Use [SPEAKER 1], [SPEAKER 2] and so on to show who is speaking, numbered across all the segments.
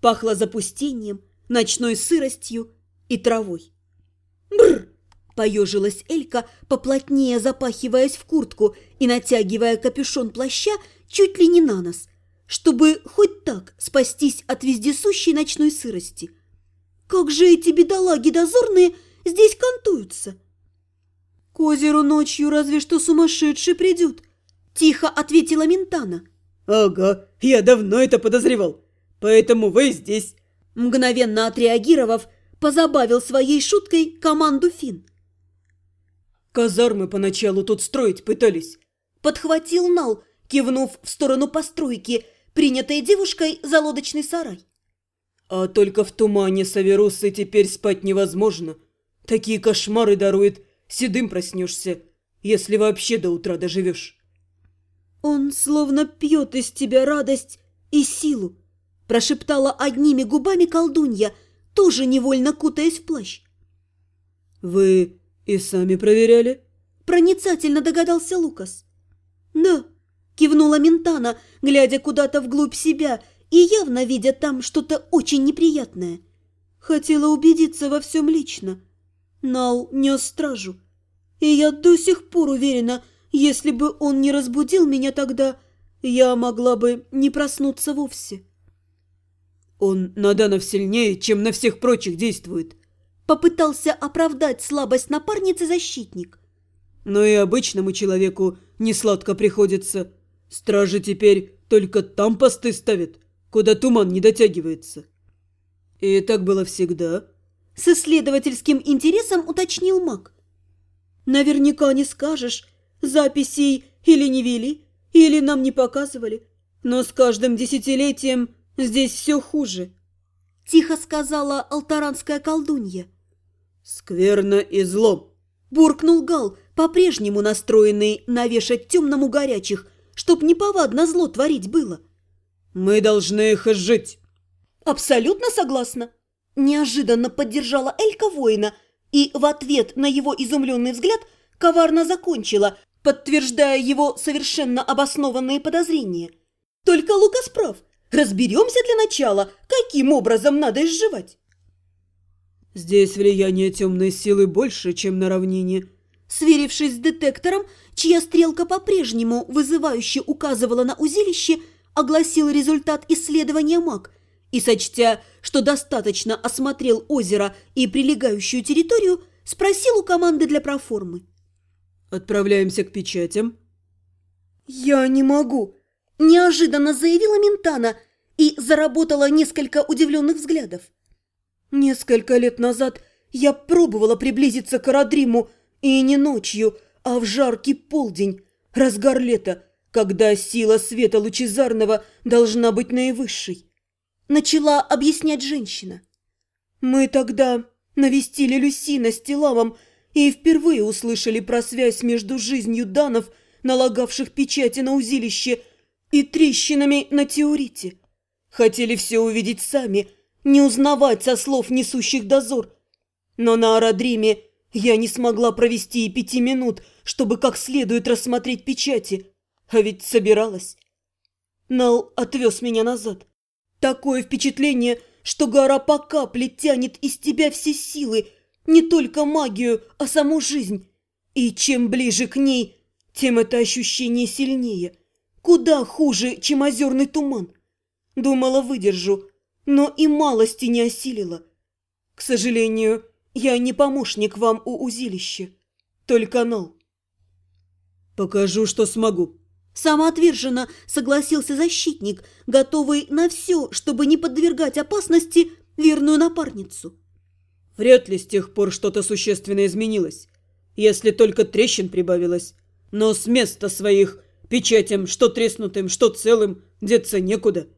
[SPEAKER 1] Пахло запустением, ночной сыростью и травой. Бррр! Поежилась Элька, поплотнее запахиваясь в куртку и натягивая капюшон плаща чуть ли не на нос, чтобы хоть так спастись от вездесущей ночной сырости. Как же эти бедолаги дозорные здесь кантуются? К озеру ночью разве что сумасшедший придет, тихо ответила Ментана.
[SPEAKER 2] Ага, я давно это подозревал, поэтому вы здесь.
[SPEAKER 1] Мгновенно отреагировав, позабавил своей шуткой команду Фин.
[SPEAKER 2] Казармы поначалу тут строить пытались.
[SPEAKER 1] Подхватил Нал, кивнув в сторону постройки, принятой девушкой за лодочный сарай.
[SPEAKER 2] А только в тумане Саверусы теперь спать невозможно. Такие кошмары дарует, седым проснешься, если вообще до утра доживешь.
[SPEAKER 1] Он словно пьет из тебя радость и силу, прошептала одними губами колдунья, тоже невольно кутаясь в плащ.
[SPEAKER 2] Вы и сами проверяли?
[SPEAKER 1] Проницательно догадался Лукас. Да, кивнула Ментана, глядя куда-то вглубь себя и явно видя там что-то очень неприятное. Хотела убедиться во всем лично. Нал нес стражу. И я до сих пор уверена, если бы он не разбудил меня тогда, я могла бы не проснуться вовсе.
[SPEAKER 2] Он на Данов сильнее, чем на всех прочих действует.
[SPEAKER 1] Попытался оправдать слабость напарницы защитник.
[SPEAKER 2] Но и обычному человеку не сладко приходится. Стражи теперь только там посты ставят, куда туман не дотягивается. И так было всегда.
[SPEAKER 1] С исследовательским интересом уточнил маг. Наверняка не скажешь, записей или не вели, или нам не показывали. Но с каждым десятилетием здесь все хуже. Тихо сказала алтаранская колдунья.
[SPEAKER 2] Скверно и зло.
[SPEAKER 1] Буркнул Гал, по-прежнему настроенный навешать темному горячих, чтоб неповадно зло творить было.
[SPEAKER 2] Мы должны их изжить.
[SPEAKER 1] Абсолютно согласна. Неожиданно поддержала Элька воина и в ответ на его изумленный взгляд коварно закончила, подтверждая его совершенно обоснованные подозрения. Только Лукас прав. Разберемся для начала, каким образом надо изживать.
[SPEAKER 2] Здесь влияние темной силы больше, чем на равнине.
[SPEAKER 1] Сверившись с детектором, чья стрелка по-прежнему вызывающе указывала на узилище, огласил результат исследования маг и, сочтя, что достаточно осмотрел озеро и прилегающую территорию, спросил у команды для проформы.
[SPEAKER 2] «Отправляемся к печатям?»
[SPEAKER 1] «Я не могу», – неожиданно заявила Ментана и заработала несколько удивленных взглядов. Несколько лет назад я пробовала приблизиться к Арадриму, и не ночью, а в жаркий полдень, разгар лета, когда сила света лучезарного должна быть наивысшей. Начала объяснять женщина. Мы тогда навестили Люсина с Телавом и впервые услышали про связь между жизнью данов, налагавших печати на узилище, и трещинами на теорите. Хотели все увидеть сами – не узнавать со слов несущих дозор. Но на аэродриме я не смогла провести и пяти минут, чтобы как следует рассмотреть печати, а ведь собиралась. Нал отвез меня назад. Такое впечатление, что гора по капле тянет из тебя все силы, не только магию, а саму жизнь. И чем ближе к ней, тем это ощущение сильнее. Куда хуже, чем озерный туман. Думала, выдержу, но и малости не осилила. К сожалению, я не помощник вам у узилища, только Нал.
[SPEAKER 2] Покажу, что смогу.
[SPEAKER 1] Самоотверженно согласился защитник, готовый на все, чтобы не подвергать опасности верную напарницу.
[SPEAKER 2] Вряд ли с тех пор что-то существенно изменилось, если только трещин прибавилось. Но с места своих печатям, что треснутым, что целым, деться некуда.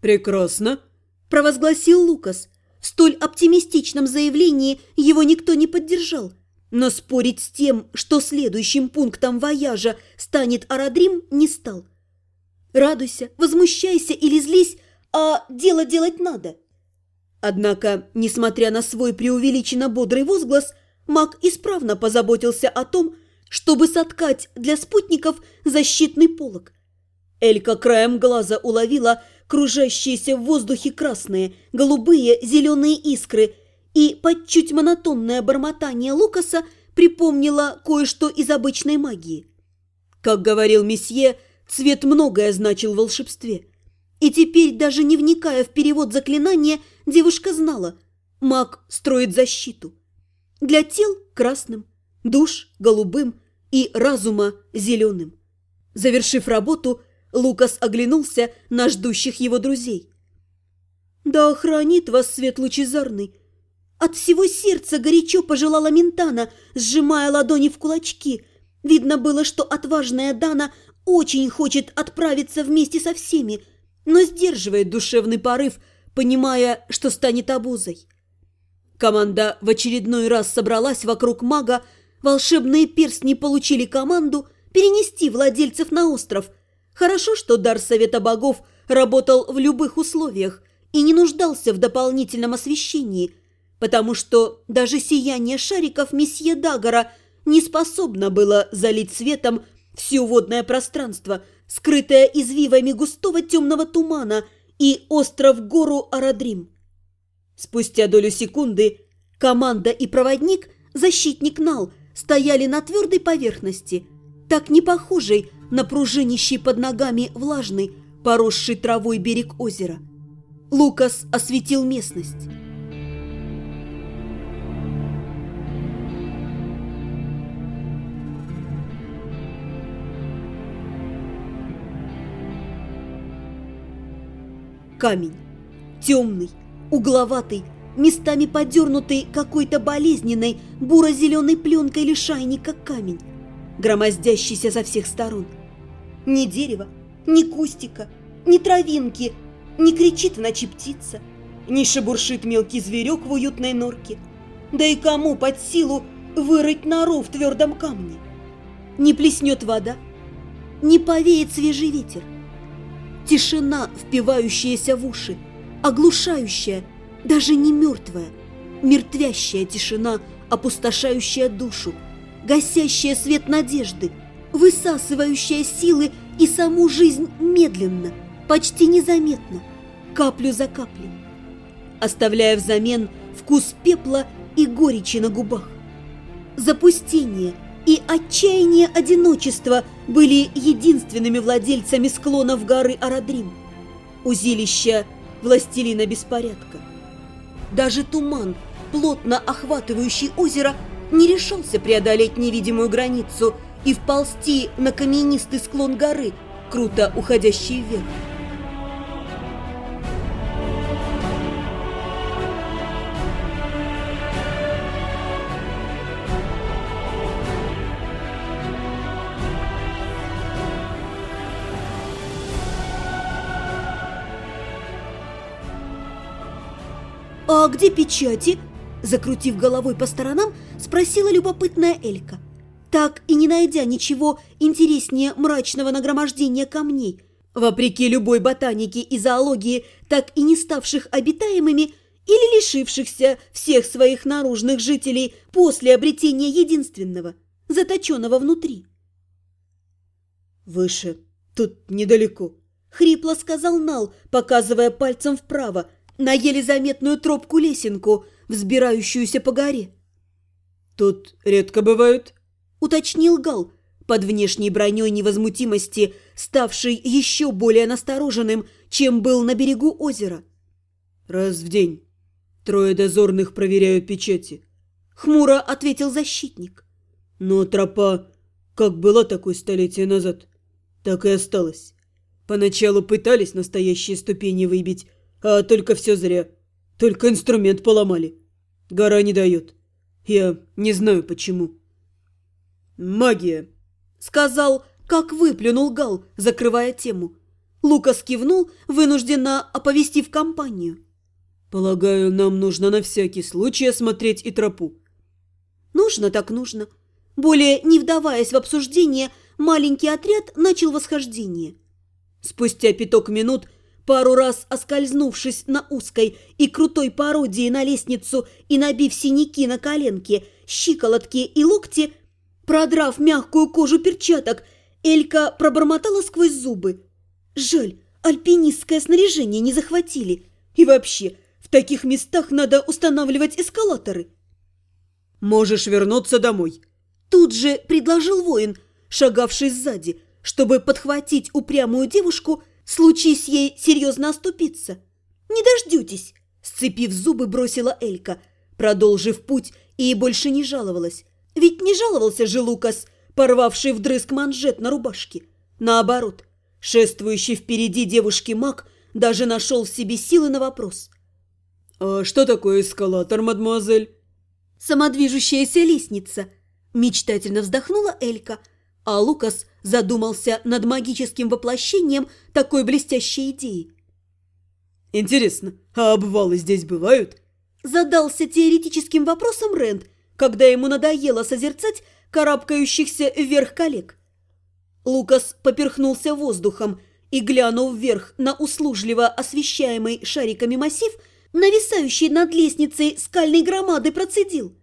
[SPEAKER 2] Прекрасно
[SPEAKER 1] провозгласил Лукас. В столь оптимистичном заявлении его никто не поддержал. Но спорить с тем, что следующим пунктом вояжа станет Арадрим, не стал. Радуйся, возмущайся или злись, а дело делать надо. Однако, несмотря на свой преувеличенно бодрый возглас, маг исправно позаботился о том, чтобы соткать для спутников защитный полог. Элька краем глаза уловила, кружащиеся в воздухе красные, голубые, зеленые искры, и под чуть монотонное бормотание Лукаса припомнила кое-что из обычной магии. Как говорил месье, цвет многое значил в волшебстве. И теперь, даже не вникая в перевод заклинания, девушка знала – маг строит защиту. Для тел – красным, душ – голубым и разума – зеленым. Завершив работу, Лукас оглянулся на ждущих его друзей. «Да охранит вас свет лучезарный!» От всего сердца горячо пожелала Ментана, сжимая ладони в кулачки. Видно было, что отважная Дана очень хочет отправиться вместе со всеми, но сдерживает душевный порыв, понимая, что станет обузой. Команда в очередной раз собралась вокруг мага, волшебные перстни получили команду перенести владельцев на остров. Хорошо, что дар Совета Богов работал в любых условиях и не нуждался в дополнительном освещении – потому что даже сияние шариков месье Дагора не способно было залить светом все водное пространство, скрытое извивами густого темного тумана и остров-гору Арадрим. Спустя долю секунды команда и проводник, защитник Нал, стояли на твердой поверхности, так не похожей на пружинищий под ногами влажный, поросший травой берег озера. Лукас осветил местность. камень. Темный, угловатый, местами подернутый какой-то болезненной буро-зеленой пленкой лишайника камень, громоздящийся со всех сторон. Ни дерева, ни кустика, ни травинки, не кричит в ночи птица, не шебуршит мелкий зверек в уютной норке. Да и кому под силу вырыть нору в твердом камне? Не плеснет вода, не повеет свежий ветер, Тишина, впивающаяся в уши, оглушающая, даже не мертвая, мертвящая тишина, опустошающая душу, гасящая свет надежды, высасывающая силы и саму жизнь медленно, почти незаметно, каплю за каплей, оставляя взамен вкус пепла и горечи на губах. Запустение – и отчаяние одиночества были единственными владельцами склонов горы Арадрим, узилища властелина беспорядка. Даже туман, плотно охватывающий озеро, не решался преодолеть невидимую границу и вползти на каменистый склон горы, круто уходящий вверх. «А где печати?» Закрутив головой по сторонам, спросила любопытная Элька. Так и не найдя ничего интереснее мрачного нагромождения камней, вопреки любой ботанике и зоологии, так и не ставших обитаемыми или лишившихся всех своих наружных жителей после обретения единственного, заточенного внутри.
[SPEAKER 2] «Выше, тут недалеко», —
[SPEAKER 1] хрипло сказал Нал, показывая пальцем вправо, на еле заметную тропку-лесенку, взбирающуюся по горе.
[SPEAKER 2] «Тут редко бывают», —
[SPEAKER 1] уточнил Гал, под внешней броней невозмутимости, ставший еще более настороженным, чем был на берегу озера.
[SPEAKER 2] «Раз в день. Трое дозорных проверяют печати», —
[SPEAKER 1] хмуро ответил защитник.
[SPEAKER 2] «Но тропа, как была такой столетия назад, так и осталась. Поначалу пытались настоящие ступени выбить, а только все зря. Только инструмент поломали. Гора не дает. Я не знаю почему. Магия,
[SPEAKER 1] сказал, как выплюнул Гал, закрывая тему. Лукас кивнул, вынужденно оповестив компанию.
[SPEAKER 2] Полагаю, нам нужно на всякий случай осмотреть и тропу.
[SPEAKER 1] Нужно так нужно. Более не вдаваясь в обсуждение, маленький отряд начал восхождение. Спустя пяток минут – Пару раз оскользнувшись на узкой и крутой пародии на лестницу и набив синяки на коленке, щиколотки и локти, продрав мягкую кожу перчаток, Элька пробормотала сквозь зубы. Жаль, альпинистское снаряжение не захватили. И вообще, в таких местах надо устанавливать эскалаторы.
[SPEAKER 2] Можешь вернуться домой.
[SPEAKER 1] Тут же предложил воин, шагавший сзади, чтобы подхватить упрямую девушку, случись ей серьезно оступиться. «Не дождетесь!» – сцепив зубы, бросила Элька, продолжив путь и больше не жаловалась. Ведь не жаловался же Лукас, порвавший вдрызг манжет на рубашке. Наоборот, шествующий впереди девушки маг даже нашел в себе силы на вопрос.
[SPEAKER 2] «А что такое эскалатор, мадемуазель?»
[SPEAKER 1] «Самодвижущаяся лестница», – мечтательно вздохнула Элька, а Лукас задумался над магическим воплощением такой блестящей идеи.
[SPEAKER 2] «Интересно, а обвалы здесь бывают?»
[SPEAKER 1] Задался теоретическим вопросом Рэнд, когда ему надоело созерцать карабкающихся вверх коллег. Лукас поперхнулся воздухом и, глянув вверх на услужливо освещаемый шариками массив, нависающий над лестницей скальной громады, процедил.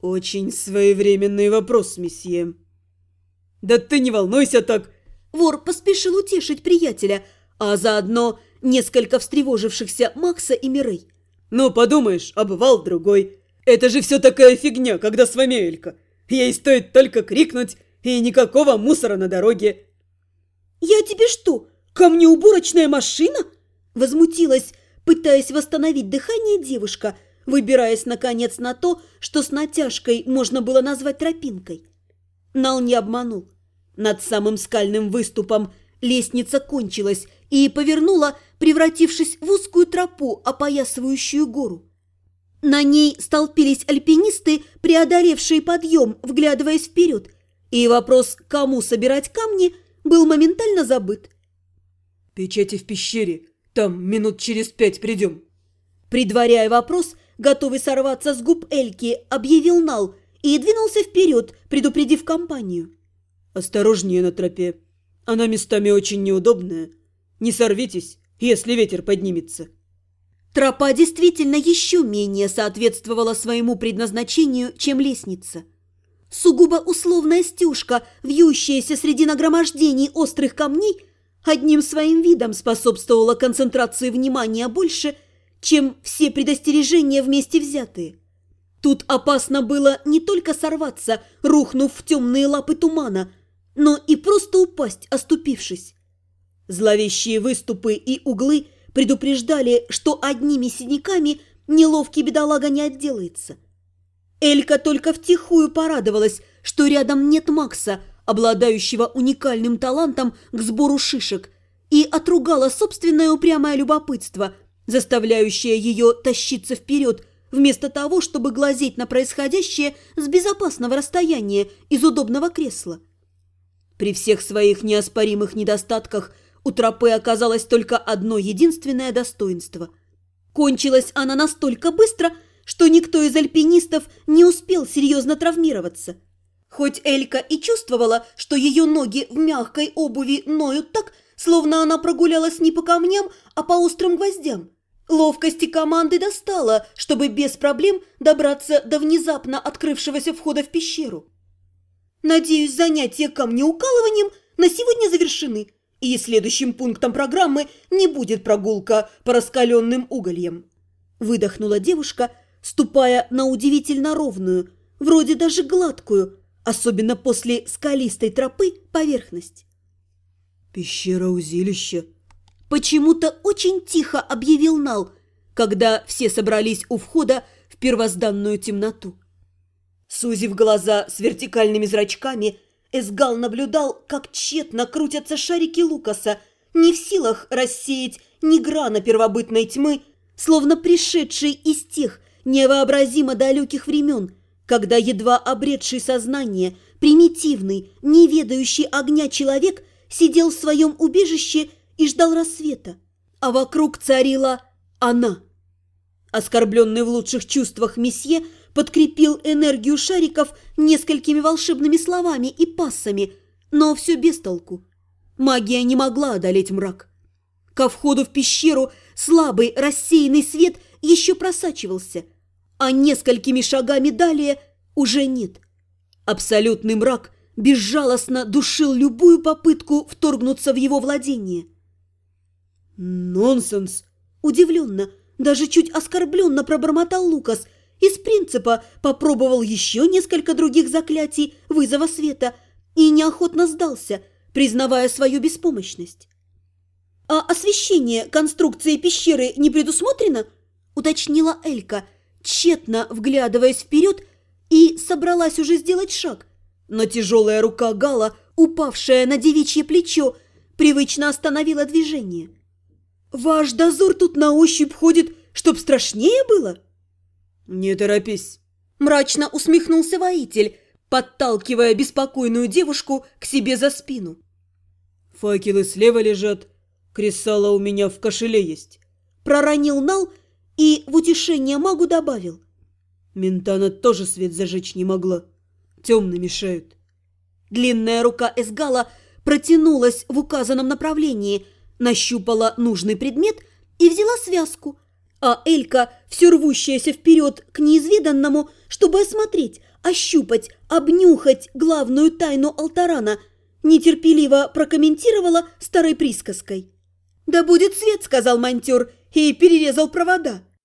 [SPEAKER 2] «Очень своевременный вопрос, месье». «Да ты не волнуйся так!»
[SPEAKER 1] Вор поспешил утешить приятеля, а заодно несколько встревожившихся Макса и Мирей.
[SPEAKER 2] «Ну, подумаешь, обывал другой. Это же все такая фигня, когда с вами Элька. Ей стоит только крикнуть, и никакого мусора на дороге».
[SPEAKER 1] «Я тебе что, камнеуборочная машина?» Возмутилась, пытаясь восстановить дыхание девушка, выбираясь, наконец, на то, что с натяжкой можно было назвать тропинкой. Нал не обманул. Над самым скальным выступом лестница кончилась и повернула, превратившись в узкую тропу, опоясывающую гору. На ней столпились альпинисты, преодолевшие подъем, вглядываясь вперед, и вопрос, кому собирать камни, был моментально забыт.
[SPEAKER 2] «Печати в пещере, там минут через пять придем».
[SPEAKER 1] Предваряя вопрос, готовый сорваться с губ Эльки, объявил Нал и двинулся вперед, предупредив компанию.
[SPEAKER 2] «Осторожнее на тропе, она местами очень неудобная. Не сорвитесь, если ветер поднимется».
[SPEAKER 1] Тропа действительно еще менее соответствовала своему предназначению, чем лестница. Сугубо условная стюжка, вьющаяся среди нагромождений острых камней, одним своим видом способствовала концентрации внимания больше, чем все предостережения вместе взятые. Тут опасно было не только сорваться, рухнув в темные лапы тумана, но и просто упасть, оступившись. Зловещие выступы и углы – предупреждали, что одними синяками неловкий бедолага не отделается. Элька только втихую порадовалась, что рядом нет Макса, обладающего уникальным талантом к сбору шишек, и отругала собственное упрямое любопытство, заставляющее ее тащиться вперед, вместо того, чтобы глазеть на происходящее с безопасного расстояния из удобного кресла. При всех своих неоспоримых недостатках – у тропы оказалось только одно единственное достоинство. Кончилась она настолько быстро, что никто из альпинистов не успел серьезно травмироваться. Хоть Элька и чувствовала, что ее ноги в мягкой обуви ноют так, словно она прогулялась не по камням, а по острым гвоздям. Ловкости команды достала, чтобы без проблем добраться до внезапно открывшегося входа в пещеру. «Надеюсь, занятия камнеукалыванием на сегодня завершены», и следующим пунктом программы не будет прогулка по раскаленным угольям. Выдохнула девушка, ступая на удивительно ровную, вроде даже гладкую, особенно после скалистой тропы, поверхность.
[SPEAKER 2] «Пещера узилища», –
[SPEAKER 1] почему-то очень тихо объявил Нал, когда все собрались у входа в первозданную темноту. Сузив глаза с вертикальными зрачками – Эсгал наблюдал, как тщетно крутятся шарики Лукаса, не в силах рассеять ни грана первобытной тьмы, словно пришедший из тех невообразимо далеких времен, когда едва обретший сознание, примитивный, не ведающий огня человек сидел в своем убежище и ждал рассвета, а вокруг царила она. Оскорбленный в лучших чувствах месье – подкрепил энергию шариков несколькими волшебными словами и пассами, но все без толку. Магия не могла одолеть мрак. Ко входу в пещеру слабый рассеянный свет еще просачивался, а несколькими шагами далее уже нет. Абсолютный мрак безжалостно душил любую попытку вторгнуться в его владение.
[SPEAKER 2] Нонсенс.
[SPEAKER 1] Удивленно, даже чуть оскорбленно пробормотал Лукас. Из принципа попробовал еще несколько других заклятий вызова света и неохотно сдался, признавая свою беспомощность. «А освещение конструкции пещеры не предусмотрено?» – уточнила Элька, тщетно вглядываясь вперед и собралась уже сделать шаг. Но тяжелая рука Гала, упавшая на девичье плечо, привычно остановила движение. «Ваш дозор тут на ощупь ходит, чтоб страшнее было?»
[SPEAKER 2] «Не торопись», –
[SPEAKER 1] мрачно усмехнулся воитель, подталкивая беспокойную девушку к себе за спину.
[SPEAKER 2] «Факелы слева лежат, кресало у меня в кошеле есть».
[SPEAKER 1] Проронил Нал и в утешение магу добавил.
[SPEAKER 2] Ментана тоже свет зажечь не могла. Темно мешают.
[SPEAKER 1] Длинная рука Эсгала протянулась в указанном направлении, нащупала нужный предмет и взяла связку. А Элька, все рвущаяся вперед к неизведанному, чтобы осмотреть, ощупать, обнюхать главную тайну Алтарана, нетерпеливо прокомментировала старой присказкой. «Да будет свет», — сказал монтер и перерезал провода.